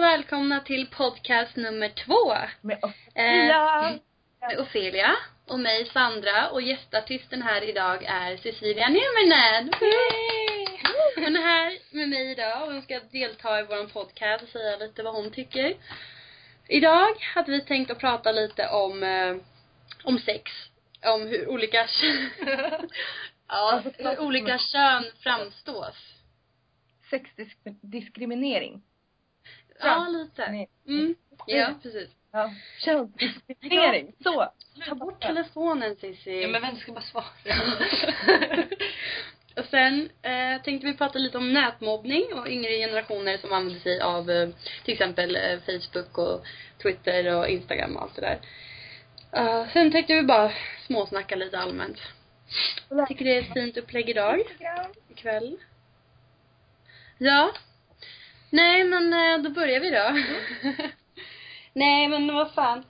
och välkomna till podcast nummer två. Med Eh, Ofelia. med Ofelia och mig Sandra och gästartisten här idag är Cecilia Nieminen. Hon är här med mig idag och hon ska delta i vår podcast och säga lite vad hon tycker. Idag hade vi tänkt att prata lite om, eh, om sex. Om hur olika ja, hur olika kön framstås. Sexdiskriminering. Ja, lite. Mm. Ja, precis. Ja. Könsdiskriminering. Så. Ta bort telefonen Cissi. Ja men vem ska bara svara? och sen eh, tänkte vi prata lite om nätmobbning och yngre generationer som använder sig av eh, till exempel eh, Facebook och Twitter och Instagram och allt det där. Uh, sen tänkte vi bara småsnacka lite allmänt. Jag tycker det är ett fint upplägg idag, ikväll. Ja. Nej men eh, då börjar vi då. Nej men vad fan.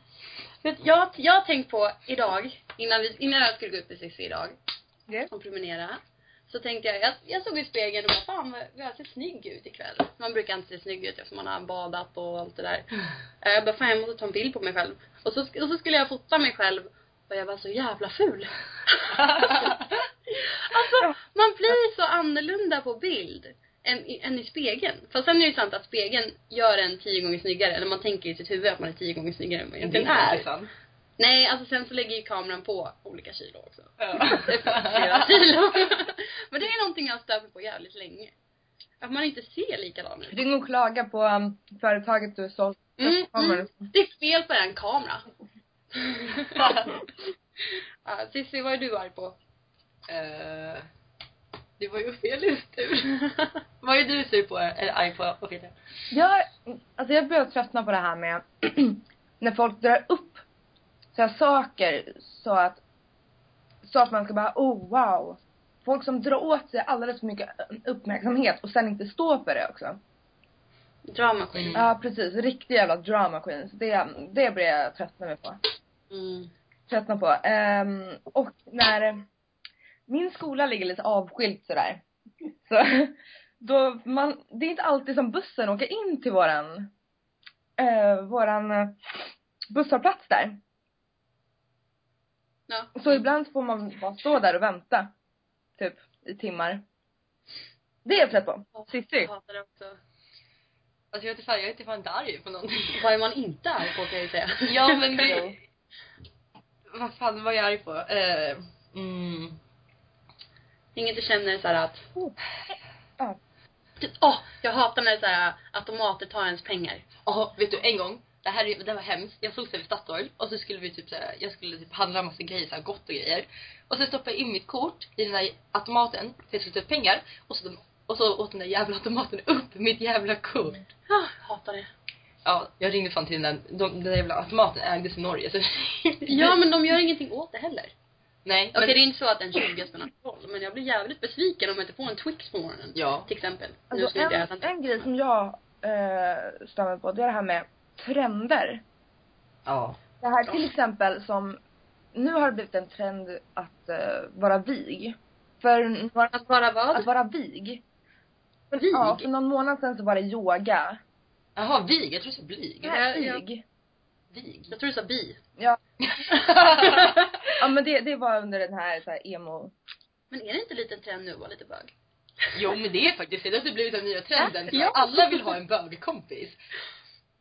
Jag, jag har tänkt på idag, innan, vi, innan jag skulle gå upp i Cissi idag Ja. och promenera. Så tänkte jag, jag, jag såg i spegeln och bara fan vad jag ser snygg ut ikväll. Man brukar inte se snygg ut eftersom man har badat och allt det där. Eh, Jag bara fan jag måste ta en bild på mig själv. Och så, och så skulle jag fota mig själv och jag var så jävla ful. alltså man blir så annorlunda på bild än i, än i spegeln. Fast sen är det ju sant att spegeln gör en tio gånger snyggare. Eller man tänker i sitt huvud att man är tio gånger snyggare än man egentligen är är. sant. Nej, alltså sen så lägger ju kameran på olika kilo också. Ja. Det är flera kilo. Men det är någonting jag mig på jävligt länge. Att man inte ser likadan ut. Ring och klaga på um, företaget du sålt Mm, mm. Det är fel på den kamera. ja, Cissi, vad är du arg på? Eh, det var ju Ofelias tur. Vad är du sur på, eller arg på Ofelia? Jag, alltså jag börjar tröttna på det här med när folk drar upp så här saker så att så att man ska bara oh wow. Folk som drar åt sig alldeles för mycket uppmärksamhet och sen inte står för det också. Drama queen. Ja precis, riktiga jävla drama queens. Det, det blir jag tröttna mig på. Mm. Tröttna på. Ehm, och när min skola ligger lite avskilt sådär. Så då man, det är inte alltid som bussen åker in till våran, eh, våran eh, busshållplats där. Ja. Så ibland får man bara stå där och vänta. Typ i timmar. Det är jag trött på. Cissi. Jag hatar det också. Alltså jag är inte fan, jag är inte fan inte arg på någonting. Vad är man inte arg på kan jag ju säga. Ja men det... Vad fan var jag arg på? Eh, mm. Inget du känner såhär att Oh. Ja. Typ, Åh, jag hatar när såhär automater tar ens pengar. Ja, vet du en gång, det här är- det var hemskt. Jag såg vid Statoil och så skulle vi typ såhär, jag skulle typ handla massa grejer, såhär gott och grejer. Och så stoppade jag in mitt kort i den där automaten för jag skulle ta ut pengar och så, och så åt den där jävla automaten upp mitt jävla kort. Ah, hatar det. Ja, jag ringde fan till den där, de, den där jävla automaten ägdes i Norge så Ja men de gör ingenting åt det heller. Nej, Okej men, det är inte så att en 20 spelar någon roll men jag blir jävligt besviken om jag inte får en Twix på morgonen. ja. Till exempel. nu Alltså ska inte jag en, en grej som jag eh, mig på det är det här med trender. Ja. Det här till exempel som, nu har det blivit en trend att eh, vara vig. För Att vara vad? att vara vig. Vig? Ja, för någon månad sedan så var det yoga. Jaha, vig. Jag tror du sa blyg. Nej, vig. Vig. Jag tror du sa bi. Ja. ja men det, det var under den här, så här emo. Men är det inte lite en trend nu att vara lite bög? Jo men det är faktiskt det. Det har blivit den nya trenden. Ja. Alla vill ha en bögkompis.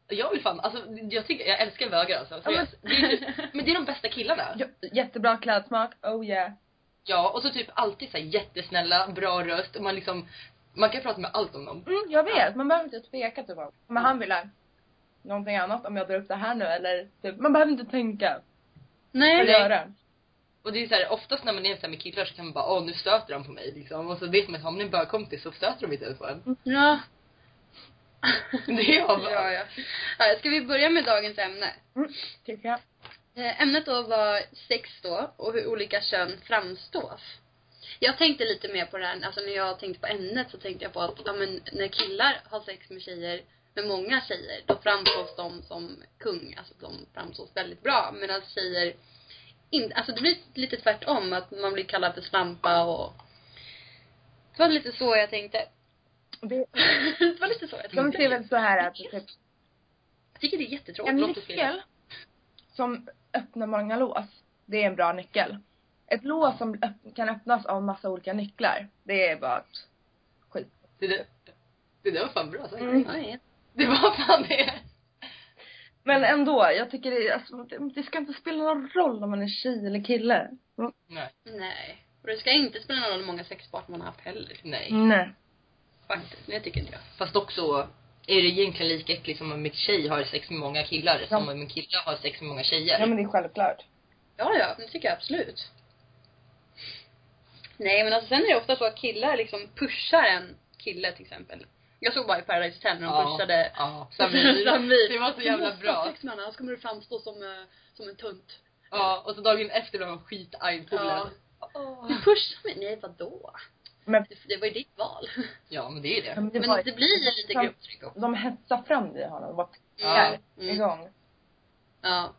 Jag vill fan, alltså jag tycker, jag älskar bögar alltså. Ja, men-. Det är, typ- men det är de bästa killarna. Ja, jättebra klädsmak, oh yeah. Ja, och så typ alltid så här jättesnälla, bra röst och man liksom, man kan prata med allt om dem. Mm, jag vet, man behöver inte tveka typ om, men han vill ha någonting annat om jag drar upp det här nu eller typ, man behöver inte tänka Nej. göra. Och det är så här, oftast när man är så med killar så kan man bara åh nu stöter de på mig liksom. Och så vet man att har man en bögkompis så stöter de inte ens på en. Ja. Det är jag bara. ja, ja. ja. Ska vi börja med dagens ämne? Mm, tycker jag. Eh, Ämnet då var sex då och hur olika kön framstås. Jag tänkte lite mer på det här, alltså när jag tänkte på ämnet så tänkte jag på att, ja men när killar har sex med tjejer, med många tjejer, då framstås de som kung, alltså de framstås väldigt bra. Medan tjejer, in, alltså det blir lite tvärtom, att man blir kallad för slampa och det var lite så jag tänkte. Det, det var lite så jag de tänkte. ser väl så här att typ, Jag tycker det är jättetråkigt. En nyckel som öppnar många lås, det är en bra nyckel. Ett lås som öpp- kan öppnas av massa olika nycklar, det är bara skit. Det där, det där var fan bra sagt. Mm. Nej. Det var fan det. Men ändå, jag tycker det, alltså, det, det ska inte spela någon roll om man är tjej eller kille. Mm. Nej. Nej. Och det ska inte spela någon roll hur många sexpartner man har haft heller. Nej. Nej. Faktiskt. Det tycker inte jag. Fast också är det egentligen lika äckligt som om en tjej har sex med många killar Ja. som om en kille har sex med många tjejer. Ja men det är självklart. Ja, ja, det tycker jag absolut. Nej, men alltså sen är det ofta så att killar liksom pushar en kille till exempel. Jag såg bara i Paradise Hotel när de pushade Ja, Samir. Samir. Det var så jävla Du måste ha bra. sex med honom, annars kommer du framstå som, eh, som en tunt. Ja, och så dagen efter blev han skitarg på Ja. ja. Du pushar mig? Nej, vadå? Men Det, det var ju ditt val. ja, men det är Ja, det. men det Men var, det blir ju lite grupptryck också. de hetsar fram det i honom. Bara Ja. mm. igång. Ja.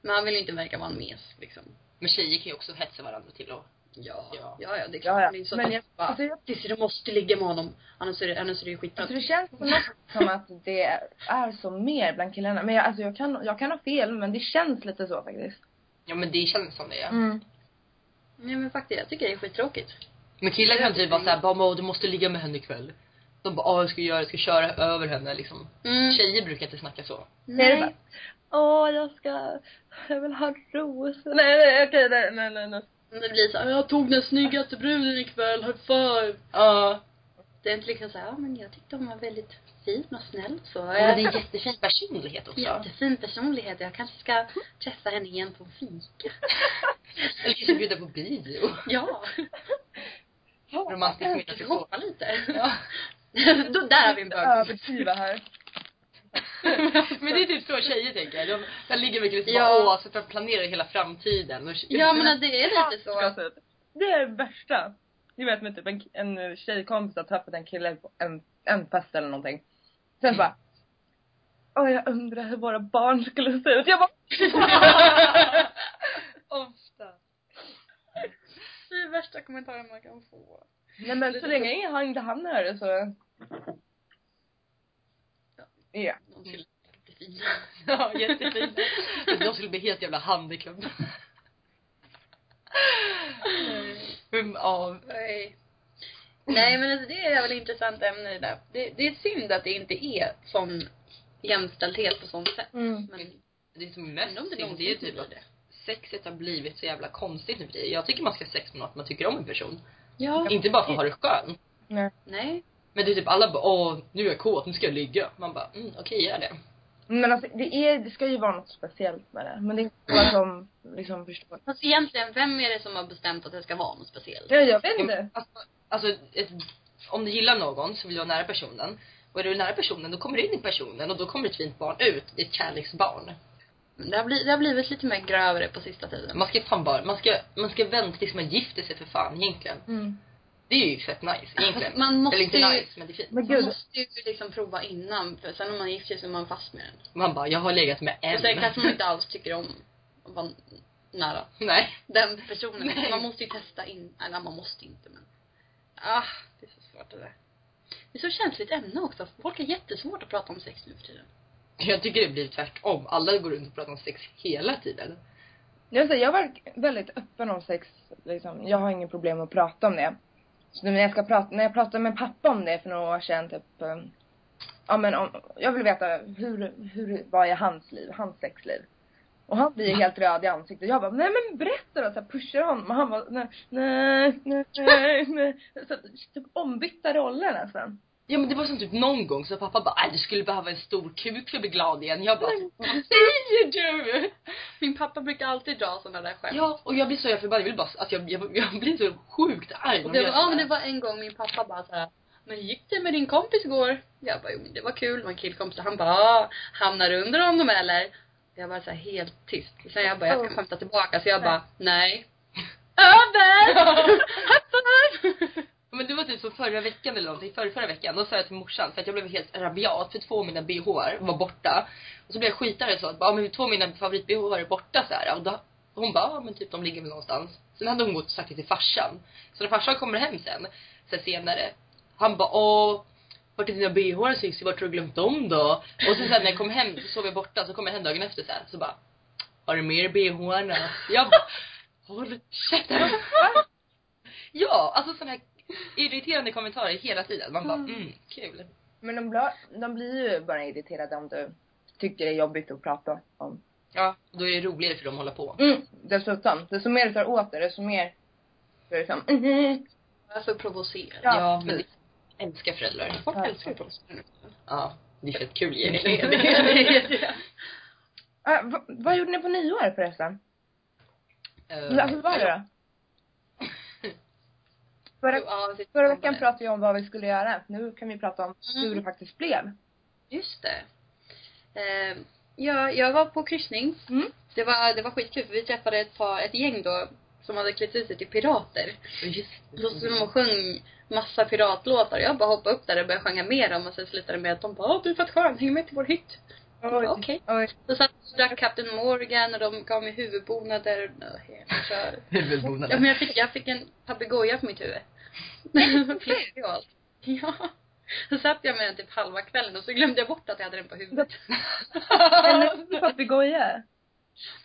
Men han vill ju inte verka vara en mes liksom. Men tjejer kan ju också hetsa varandra till och Ja, Ja. ja, det är klart. Ja, ja. Inte så Men jag, bara, alltså, jag, Cissi, du måste ligga med honom. Annars är det, annars är det skitbra. alltså det känns på något som att det är så mer bland killarna. Men jag, alltså jag kan, jag kan ha fel men det känns lite så faktiskt. Ja men det känns som det ja. Mm. Nej men faktiskt, jag tycker det är skittråkigt. Men killar kan typ vara såhär, bara "Åh, du måste ligga med henne ikväll. De bara, jag ska göra, jag ska köra över henne liksom. Mm. Tjejer brukar inte snacka så. Bara, Åh, jag ska, jag vill ha rosor. Nej, nej, okej, nej, nej, nej, nej. Men det blir så här, jag tog den snyggaste bruden ikväll, high five. Ja. Det är inte liksom så här, ja men jag tyckte hon var väldigt fin och snäll så. Men det är en jättefin personlighet också. Jättefin personlighet. Jag kanske ska träffa henne igen på en fika. Eller kanske bjuda på bio. Ja. Romantisk middag till lite. Ja. Då, där har vi en bög. Överdriva här. Men det är typ så tjejer tänker. De, de ligger mycket liksom Ja. bara, åh, så för att planera hela framtiden. Och, Ja men det är lite så. Det är det värsta. Ni vet med typ en, en tjejkompis har träffat en kille på en, en fest eller någonting. Sen bara Åh jag undrar hur våra barn skulle se ut. Jag bara Ofta. Det är värsta kommentaren man kan få. Nej men så länge han inte hör det så Ja. De skulle bli fina. Ja, jättefint. De skulle bli helt jävla handikapp. Mm, ja. Nej. Nej men alltså, det är väl ett intressant ämne det där. Det, det är synd att det inte är sån jämställdhet på sånt sätt. Mm. Men Det som är mest undrar om det synd, någonsin det är typ att det. sexet har blivit så jävla konstigt nu för. Jag tycker man ska ha sex med något man tycker om en person. Ja. Inte bara för att ha det skön. Nej. Nej. Men det är typ alla bara, åh nu är jag kåt, nu ska jag ligga. Man bara, mm, okej gör det. Men alltså det är, det ska ju vara något speciellt med det. Men det är inte alla som liksom förstår. Fast egentligen, vem är det som har bestämt att det ska vara något speciellt? Ja, jag vet inte. Alltså, alltså ett, om du gillar någon så vill du vara nära personen. Och är du nära personen då kommer du in i personen och då kommer ett fint barn ut. Ett kärleksbarn. Det har, blivit, det har blivit lite mer grövre på sista tiden. Man ska fan bara, man ska, man ska vänta tills man gifter sig för fan egentligen. Mm. Det är ju fett nice egentligen. Man måste Eller inte ju- nice men det är fint. Men Man gud. måste ju liksom prova innan, för sen när man gifter sig så är man fast med den. Man bara, jag har legat med en. Och sen kanske man inte alls tycker om att vara nära Nej. den personen. Nej. Man måste ju testa in, eller man måste inte men. Ah, det är så svårt det där. Det är så känsligt ämne också. Folk har jättesvårt att prata om sex nu för tiden. Jag tycker det blir tvärtom. Alla går runt och pratar om sex hela tiden. Jag, säger, jag var väldigt öppen om sex. Liksom. Jag har ingen problem att prata om det. Så när jag ska prata, när jag pratade med pappa om det för några år sedan typ. Ehm, ja men om, jag vill veta hur, hur, vad är hans liv, hans sexliv? Och han blir helt röd i ansiktet. Jag bara, nej men berätta då! Så jag pushar honom. Och han bara, nej, nej, nej, nej, nej. Så typ ombytta roller nästan. Ja men det var som typ någon gång så pappa bara, "Aj, du skulle behöva en stor kuk för att bli glad igen. Jag bara, vad säger du? Min pappa brukar alltid dra sådana där skämt. Ja, och jag blir så jävla förbannad. Jag vill bara, alltså jag, jag, jag blir så sjukt arg Och de det var, ja men det var en gång min pappa bara såhär men gick det med din kompis igår? Jag bara, jo men det var kul, det var en killkompis. Han bara, ah, hamnar du under honom eller? Jag var så här helt tyst. Sen jag bara, jag ska skämta tillbaka. Så jag bara, nej. Över! Men det var typ som förra veckan eller någonting, förra, förra veckan. Då sa jag till morsan, för att jag blev helt rabiat för två av mina bh var borta. Och så blev jag skitare så att bara, men två av mina favorit bh är borta så här. Och då, hon bara, ja, men typ de ligger väl någonstans. Sen hade hon gått och sagt det till farsan. Så när farsan kommer hem sen, sen senare, han bara, åh, vart är dina bhar Cissi, vart har du glömt dem då? Och sen, sen när jag kom hem så sov jag borta, så kom jag hem dagen efter så här, så bara Har du mer bh'arna? Jag bara Håll käften! ja, alltså sån här irriterande kommentarer hela tiden. Man bara mm, kul. Men de, blir, de blir ju bara irriterade om du tycker det är jobbigt att prata om. Ja, då är det roligare för dem att hålla på. Mm, dessutom. Desto mer du tar åt det, desto mer så är det som mm, Varför provocera? Ja, Ja, men det älskar föräldrar. Folk Ja. älskar ju provocera. Ja, det är fett kul det. äh, vad, vad gjorde ni på nyår förresten? Eh, Alltså vad var det då? Förra, Ja, det- förra veckan pratade vi om vad vi skulle göra. Nu kan vi prata om hur Mm. det faktiskt blev. Just det. Eh, ja, jag var på kryssning. Mm. Det var, det var skitkul för vi träffade ett, par, ett gäng då som hade klätt ut sig till pirater. Just stod de sjöng massa piratlåtar. Jag bara hoppade upp där och började sjunga med dem och sen slutade det med att de bara Åh, du är fett skön, häng med till vår hytt. Okej. Oj. Så satt och drack Captain Morgan och de gav mig huvudbonader. Kör. Ja men jag fick, jag fick en papegoja på mitt huvud. Flickig och allt. Ja. Så satt jag med den typ halva kvällen och så glömde jag bort att jag hade den på huvudet. En papegoja.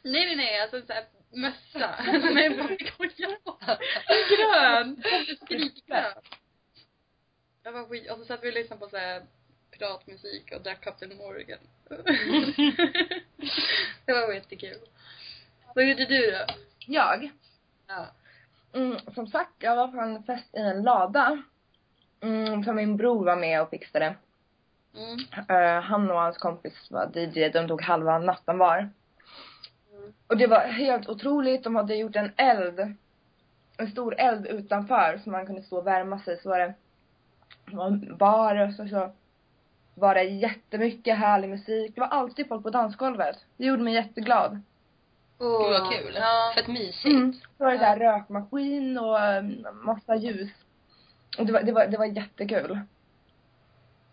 Nej nej nej, alltså såhär mössa med en papegoja på. Grön! Skrikgrön. Jag var skit, och så satt vi och lyssnade på såhär piratmusik och drack Captain Morgan. det var jättekul. Vad gjorde du då? Jag? Ja. Mm, som sagt, jag var på en fest i en lada. Mm, för min bror var med och fixade. Mm. Eh, han och hans kompis var DJ, de tog halva natten var. Mm. Och det var helt otroligt, de hade gjort en eld. En stor eld utanför så man kunde stå och värma sig. Så var det, det var en bar och så, så var det jättemycket härlig musik. Det var alltid folk på dansgolvet. Det gjorde mig jätteglad. Oh, Gud vad kul. Ja. Fett mysigt. Mm. Så var det där rökmaskin och eh, massa ljus. Och det var, det var, det var jättekul.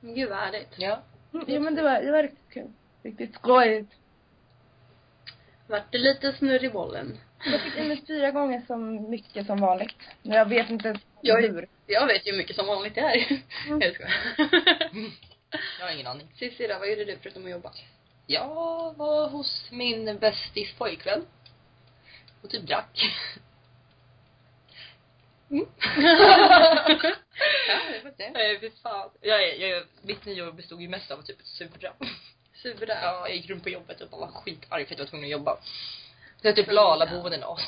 Gud vad härligt. Ja. Mm, ja men det var, det var riktigt kul. Riktigt skojigt. Vart det lite snurr i bollen? Jag fick in fyra gånger så mycket som vanligt. Men jag vet inte Jag- hur. Jag vet ju hur mycket som vanligt det är. Mm. Jag skojar. Jag har ingen aning. Cissi vad gjorde du förutom att jobba? Jag var hos min bästis pojkvän. Och typ drack. Mm. ja, det var det. Nej fy fan. Jag, jag, mitt nyår bestod ju mest av typ sura. Sura. Ja, jag gick runt på jobbet och bara var skitarg för att jag var tvungen att jobba. Så jag typ la alla boenden av.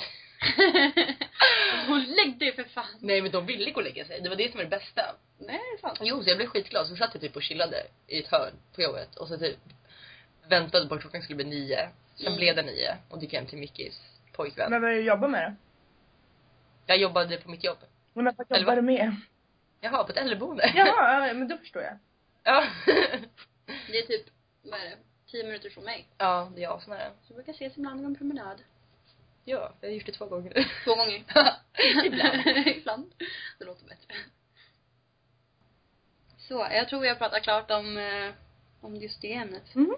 Hon lägg dig för fan. Nej men de ville gå och lägga sig. Det var det som var det bästa. Nej, det är sant. Jo, så jag blev skitglad. Så satt jag typ och chillade i ett hörn på jobbet. Och så typ väntade på att klockan skulle bli nio. Sen Mm. blev det nio. Och gick hem till Mickis pojkvän. Men vad är det du jobbar med då? Jag jobbade på mitt jobb. Men vad Eller jobbar vad? du med? Jaha, på ett äldreboende. Jaha, ja, men då förstår jag. ja. Det är typ, vad är det? Tio minuter från mig. ja, det är asnära. Så vi brukar ses ibland och en promenad. Ja, jag har gjort det två gånger. Två gånger. Ibland. Ibland. Det låter bättre. Så, jag tror vi har pratat klart om, eh, om just det ämnet. Mm.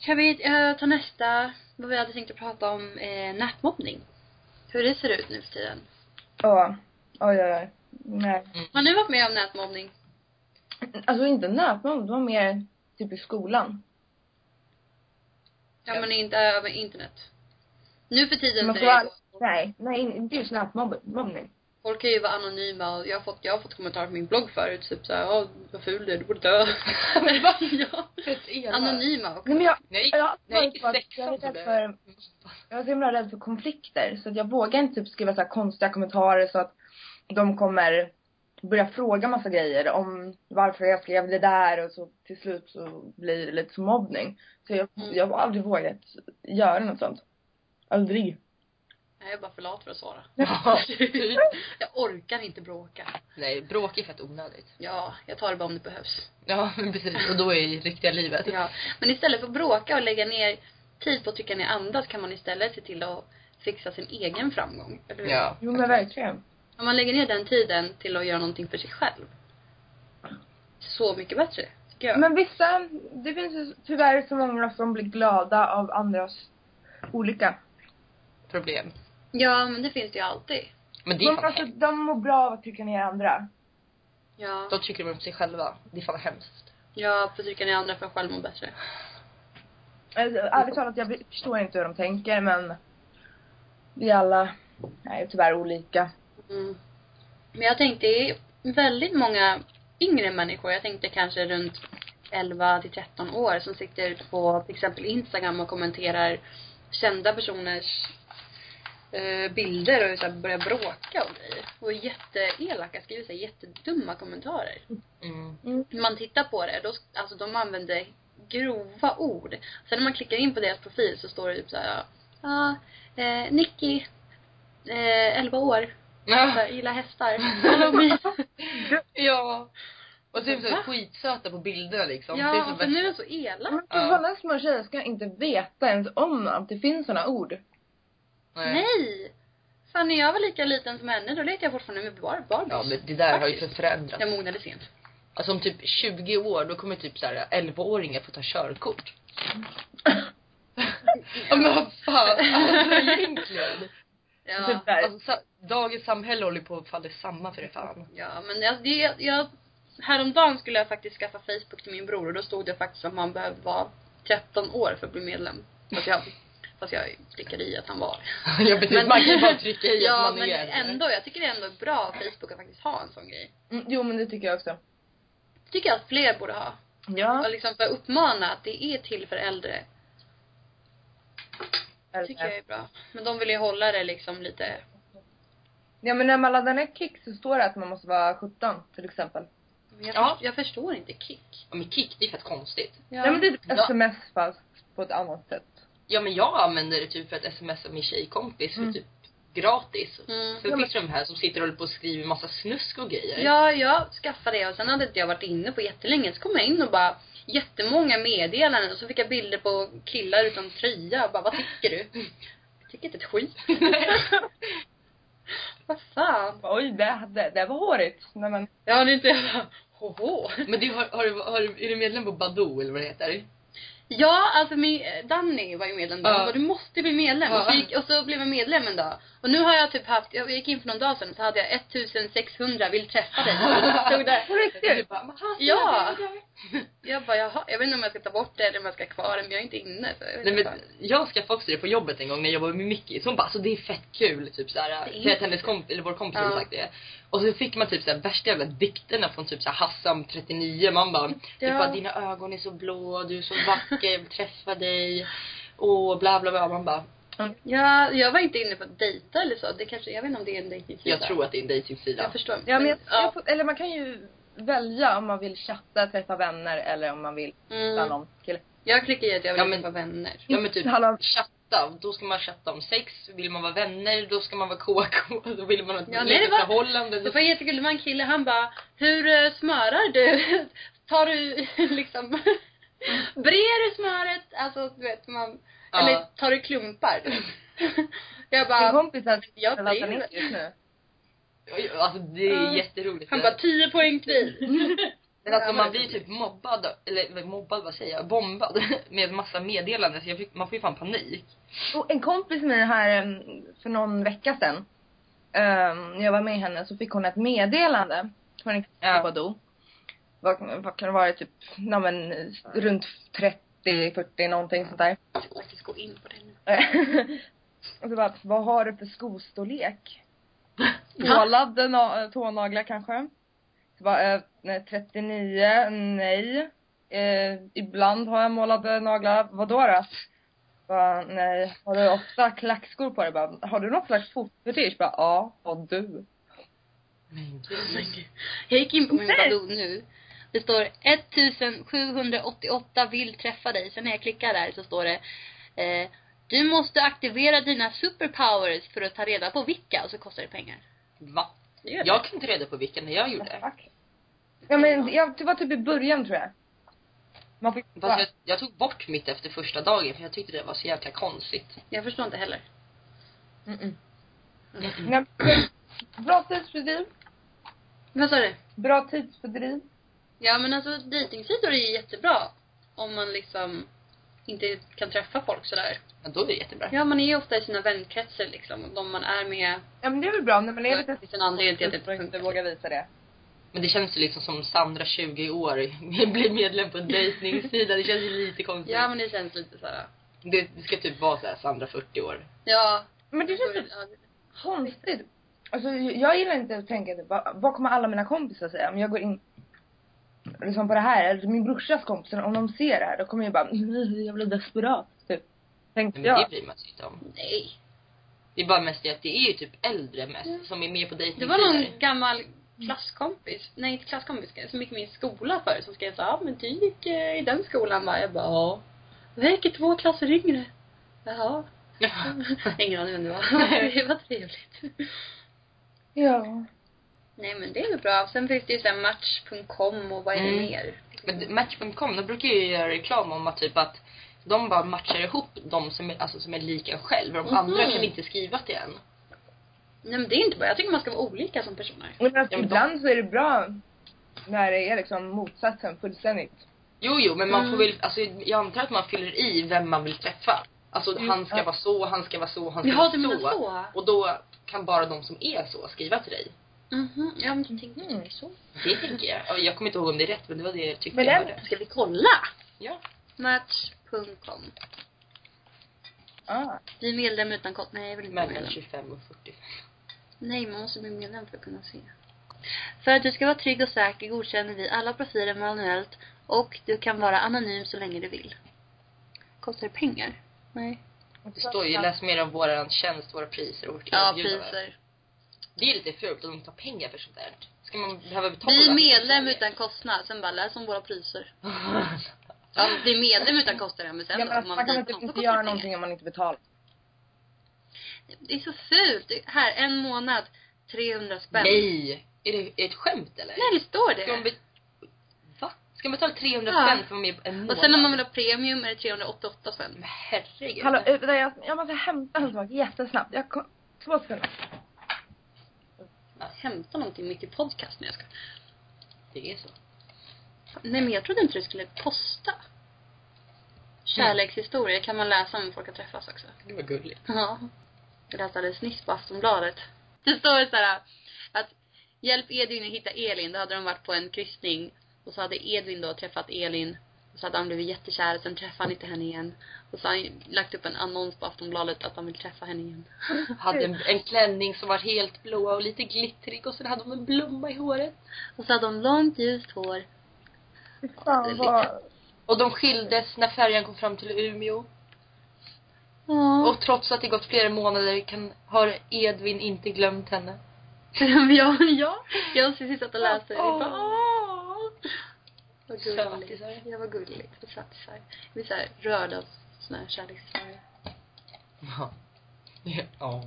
Kan vi eh, ta nästa, vad vi hade tänkt att prata om, eh, nätmobbning. Hur det ser ut nu för tiden. Åh. Oj, oj, oj. Nej. Har ni varit med om nätmobbning? Alltså inte nätmobb, det var mer typ i skolan. Ja, Ja. men inte över internet. Nu för tiden så är det. Nej, nej, inte just nätmobbning. Folk kan ju vara anonyma och jag har fått, jag har fått kommentarer på min blogg förut, typ såhär, åh vad ful du är, du borde dö. Men ja. Anonyma också. Nej men jag, jag gick, jag jag gick i är så för, jag himla rädd för konflikter så att jag vågar inte typ skriva så här konstiga kommentarer så att de kommer börja fråga massa grejer om varför jag skrev det där och så till slut så blir det lite som mobbning. Så jag, Mm. jag har aldrig vågat göra något sånt. Aldrig. Jag är bara för lat för att svara. Ja. jag orkar inte bråka. Nej, bråk är fett onödigt. Ja, jag tar det bara om det behövs. Ja, men precis. Och då är det riktiga livet. Ja. Men istället för att bråka och lägga ner tid på att trycka ner andras kan man istället se till att fixa sin egen framgång. Eller hur? Ja. Jo men verkligen. Om man lägger ner den tiden till att göra någonting för sig själv. Så mycket bättre, tycker jag. Men vissa, det finns ju tyvärr så många som blir glada av andras olika. Problem. Ja, men det finns det ju alltid. Men det är De, fan alltså, hemskt. de mår bra av att trycka ner andra. Ja. Då tycker de om sig själva. Det är fan hemskt. Ja, förtrycka ni andra för att själv må bättre. Alltså, ärligt talat, jag förstår inte hur de tänker men vi alla är ju tyvärr olika. Mm. Men jag tänkte, det är väldigt många yngre människor, jag tänkte kanske runt 11 till 13 år som sitter på till exempel Instagram och kommenterar kända personers bilder och så här börjar bråka och grejer. Och är jätteelaka, skriver så här jättedumma kommentarer. Mm. När man tittar på det, då, alltså de använder grova ord. Sen när man klickar in på deras profil så står det typ såhär, ja, eh, Nicky, eh, 11 år, så här, gillar hästar. Ja. Och typ så skitsöta på bilder liksom. det är Ja, så och så nu är de så elaka. Men Ja. sådana små tjejer ska inte veta ens om att det finns sådana ord. Nej! Fan när jag var lika liten som henne, då lekte jag fortfarande med bar Barbies. Ja men det där har ju Faktiskt. förändrats. Jag mognade sent. Alltså om typ 20 år då kommer typ såhär 11-åringar få ta körkort. ja men vad fan, alltså egentligen. Ja. Typ där. Alltså, dagens samhälle håller på att falla samman för det fan. Ja, men jag, det, jag, häromdagen skulle jag faktiskt skaffa Facebook till min bror och då stod det faktiskt att man behöver vara 13 år för att bli medlem. Fast jag, fast jag klickade i att han var. ja precis, man kan ju bara trycka i ja, att man men är ändå, jag tycker det är ändå bra Facebook att faktiskt ha en sån grej. Mm, jo men det tycker jag också. Det tycker jag att fler borde ha. Ja. Och liksom för att uppmana att det är till för äldre. Eller- tycker jag är bra. Men de vill ju hålla det liksom lite Ja men när man laddar ner Kik så står det att man måste vara 17 till exempel. Men jag, Ja. jag förstår inte kick. Ja men kick, det är fett konstigt. Ja. Ja, men det är Ja. sms fast på ett annat sätt. Ja men jag använder det typ för att smsa min tjejkompis för Mm. typ gratis. Mm. För Ja, det men- finns de här som sitter och håller på och skriver massa snusk och grejer. Ja, jag skaffade det och sen hade inte jag varit inne på jättelänge. Så kom jag in och bara jättemånga meddelanden och så fick jag bilder på killar utan tröja. Jag bara, vad tycker du? Jag tycker inte ett skit. vad fan? Oj, det, det, det var hårigt. Nej men. Ja, det är inte jag bara, hoho. Men du, har, har, du- har, är du medlem på Badoo eller vad det heter? Ja, alltså min, Danny var ju medlem då. Ja. Han bara, du måste bli medlem. Ja. Och, så gick, och så blev jag medlem en dag. Och nu har jag typ haft, jag gick in för någon dag sedan så hade jag 1600 vill träffa dig. Stod där. På riktigt? Du bara, "Men han ser Ja. det där." Jag bara, jaha, jag vet inte om jag ska ta bort det eller om jag ska ha kvar det, men jag är inte inne. Så jag Nej men fan. jag skaffade också det på jobbet en gång när jag jobbade med Mickey. Så hon bara, alltså det är fett kul. Typ såhär, är för att hennes kompis, eller vår kompis hade Ja. sagt det. Och så fick man typ såhär värsta jävla dikterna från typ såhär Hassam 39. Man bara, typ Ja. bara dina ögon är så blå, du är så vacker, jag vill träffa dig. Och bla bla bla. Man bara, Ja, jag var inte inne på att dejta eller så. Det kanske, jag vet inte om det är en dejtingsida. jag tror att det är en dejtingsida. Jag förstår. Ja men jag, ja. jag eller man kan ju välja om man vill chatta, träffa vänner eller om man vill mm. någon kille. Jag klickar i att jag vill Ja, men- träffa vänner. Ja men typ Hallå. chatta, då ska man chatta om sex. Vill man vara vänner, då ska man vara KK. Då vill man ha ett Ja, nej, det förhållande. Det var jättekul, det var en kille, han bara, hur eh, smörar du? Tar du liksom, brer du smöret? Alltså du vet man, Ja. eller tar du klumpar? jag Min bara, kompis har jag brer just nu. Alltså det är Ja. jätteroligt. han bara 10 poäng kvar. Men alltså man blir typ mobbad, eller mobbad vad säger jag, bombad med massa meddelanden så jag fick, man får ju fan panik. Och en kompis med mig här för någon vecka sedan. Um, när jag var med henne så fick hon ett meddelande från en kille Ja. Vad, vad kan det vara? Typ, ja men runt 30, 40 någonting sånt där. Jag ska faktiskt gå in på det nu. och så bara, vad har du för skostorlek? Ja. Målade na- tånaglar kanske? Så bara, eh, nej, 39, nej. Eh, ibland har jag målade naglar, vadå då? Bara, nej. Har du ofta klackskor på dig? Bara, har du något slags fotfetisch? Bara, ja. Och du? Men Jag gick in på min. Badoo nu. Det står 1788 vill träffa dig. Sen när jag klickar där så står det eh, Du måste aktivera dina superpowers för att ta reda på vilka och så kostar det pengar. Va? Det det. Jag kunde inte reda på vilken när jag gjorde. Fuck. Ja men jag, det var typ i början tror jag. Man fick Fast jag, jag tog bort mitt efter första dagen för jag tyckte det var så jäkla konstigt. Jag förstår inte heller. Mm -mm. Mm. Bra tidsfördriv. Vad sa du? Bra tidsfördriv. Ja men alltså dejtingsidor är ju jättebra. Om man liksom inte kan träffa folk sådär. Men då är det jättebra. Ja man är ju ofta i sina vänkretsar liksom. Och de man är med Ja men det är väl bra när man är lite Det finns en anledning till att inte vågar visa det. Men det känns ju liksom som Sandra 20 år blir medlem på en dejtingsida. Det känns ju lite konstigt. Ja men det känns lite såhär. Det, det ska typ vara såhär Sandra 40 år. Ja. Men det känns typ konstigt. Alltså jag gillar inte att tänka vad, vad kommer alla mina kompisar säga om jag går in liksom på det här, eller min brorsas kompisar, om de ser det här, då kommer jag bara, jag blir desperat, typ. Tänkte men det jag. bryr man sig inte om. Nej. Det är bara mest det att det är ju typ äldre mest som är med på Det dejtingsidor. var någon gammal klasskompis, nej inte klasskompis, som gick i skola förut som skrev så ja men du gick eh, i den skolan va? Jag bara ja. Jag gick i två klasser yngre. Jaha. Ingen aning vem det var. det var trevligt. Ja. Nej men det är väl bra. Sen finns det ju sen match.com och vad är det Mm. mer? Men Match.com, de brukar ju göra reklam om att typ att de bara matchar ihop de som är, alltså, som är lika en själv. De Mhm. andra kan inte skriva till en. Nej men det är inte bra. Jag tycker man ska vara olika som personer. Men alltså, Ja, men de- ibland så är det bra när det är liksom motsatsen fullständigt. Jo, jo, men man Mm. får väl, alltså jag antar att man fyller i vem man vill träffa. Alltså Mm, han ska ja. vara så, han ska vara så, han ska Jaha, vara så. så? Och då kan bara de som är så skriva till dig. Mhm. Ja men du tänkte Mm. så. Det tänker jag. Jag kommer inte ihåg om det är rätt men det var det jag tyckte Men jag hörde. Ska vi kolla? Ja. Match.com. Ah. Bli medlem utan kostnad. Nej jag vill inte Mellan medlem. 25 och 45. Nej, man måste bli medlem för att kunna se. För att du ska vara trygg och säker godkänner vi alla profiler manuellt och du kan vara anonym så länge du vill. Kostar det pengar? Nej. Det står ju läs mer om våran tjänst, våra priser och vårt Ja, erbjudande. priser. Det är lite fult att de tar pengar för sånt där. Ska man behöva betala? Bli medlem det? utan kostnad, sen bara läs om våra priser. Ja, bli medlem utan kostnad, men sen Ja, men om alltså, man kan typ konto inte kostar göra någonting om man inte betalar. Det är så fult. Här, en månad, 300 spänn. Nej! Är det är det ett skämt eller? Nej, det står Ska man det. Va? Ska man betala 300 Ja. spänn för att vara med en månad? Och sen om man vill ha premium är det 388 spänn. Men herregud. Hallå, vänta, jag, jag måste hämta en sak jättesnabbt. Jag kom, två sekunder. Hämta någonting mycket podcast när jag ska. Det är så. Nej men jag trodde inte det skulle kosta. Kärlekshistorier kan man läsa om folk har träffats också. Det var gulligt. Ja. Jag läste alldeles nyss på Aftonbladet. Det står så här att hjälp Edvin att hitta Elin. Då hade de varit på en kryssning och så hade Edvin då träffat Elin. Och så hade han blivit jättekär, sen träffade han inte henne igen. Och så har han lagt upp en annons på Aftonbladet att han vill träffa henne igen. Hade en, en klänning som var helt blå och lite glittrig och sen hade hon en blomma i håret. Och så hade de långt ljust hår. Fan vad... Och de skildes när färjan kom fram till Umeå. Ja. Och trots att det gått flera månader kan, har Edvin inte glömt henne. ja, ja. Jag och Cissi satt och läste. Åh. åh. Vad Sötisar. gulligt. Ja, vad gulligt. Och sötisar. Vi är så här rörda av såna här kärlekshistorier. Ja. Ja.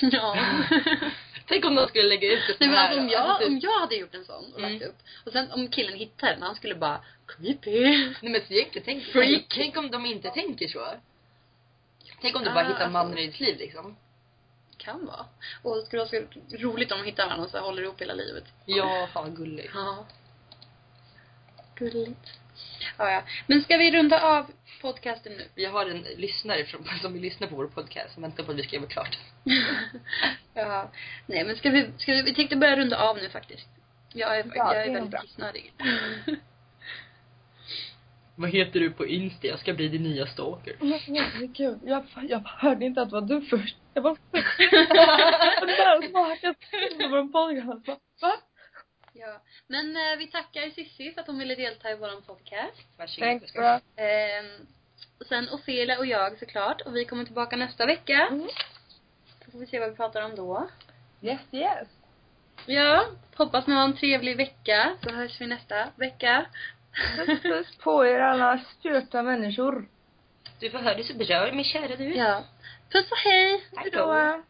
ja. Tänk om de skulle lägga ut det Nej men alltså om jag, Alltså, typ- om jag hade gjort en sån och lagt Mm. upp. Och sen om killen hittade den, han skulle bara creepy. Nej men så egentligen, tänk, Freak. tänk om de inte tänker så. Tänk om du Ah, bara hittar alltså. mannen i ditt liv liksom. Kan vara. Och det skulle vara så roligt om de hittar varandra och så håller ihop hela livet. Ja, fan vad gulligt. Ja. Gulligt. Ja, ja. Men ska vi runda av podcasten nu? Vi har en lyssnare från, som vill lyssna på vår podcast som väntar på att vi ska göra klart. ja. Nej men ska vi, ska vi, vi tänkte börja runda av nu faktiskt. Jag är, Ja, jag är väldigt bra. kissnödig. Vad heter du på Insta? Jag ska bli din nya stalker. Herregud, jag, jag hörde inte att det var du först. Jag var först. Och bara smakat på vår podcast. Bara, Va? Ja. Men eh, vi tackar Sissi för att hon ville delta i vår podcast. Varsågod. Thanks. Ehm, och sen Ofelia och jag såklart. Och vi kommer tillbaka nästa vecka. Mm. Så får vi se vad vi pratar om då. Yes, yes. Ja, hoppas ni har en trevlig vecka. Så hörs vi nästa vecka. Puss, puss på er alla söta människor. Du får höra dig så bra min kära du. ja. Puss och hej! Hej då.